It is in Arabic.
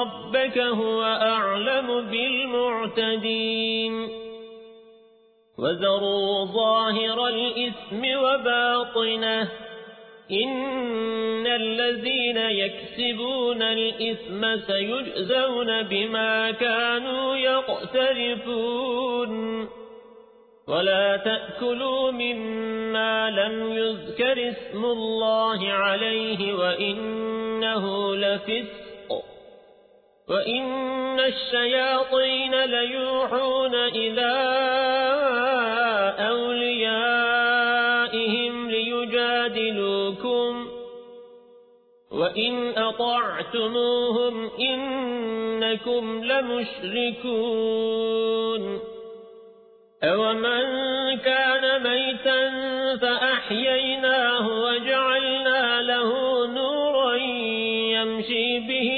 ربك هو أعلم بالمعتدين. وذروا ظاهر الإثم وباطنه. إن الذين يكسبون الإثم سيجزون بما كانوا يقترفون. ولا تأكلوا مما لم يذكر اسم الله عليه وإنه لفسق. وإن الشياطين ليوحون إلى أوليائهم ليجادلوكم وإن أطعتموهم إنكم لمشركون أومن كان ميتا فأحييناه وجعلنا له نورا يمشي به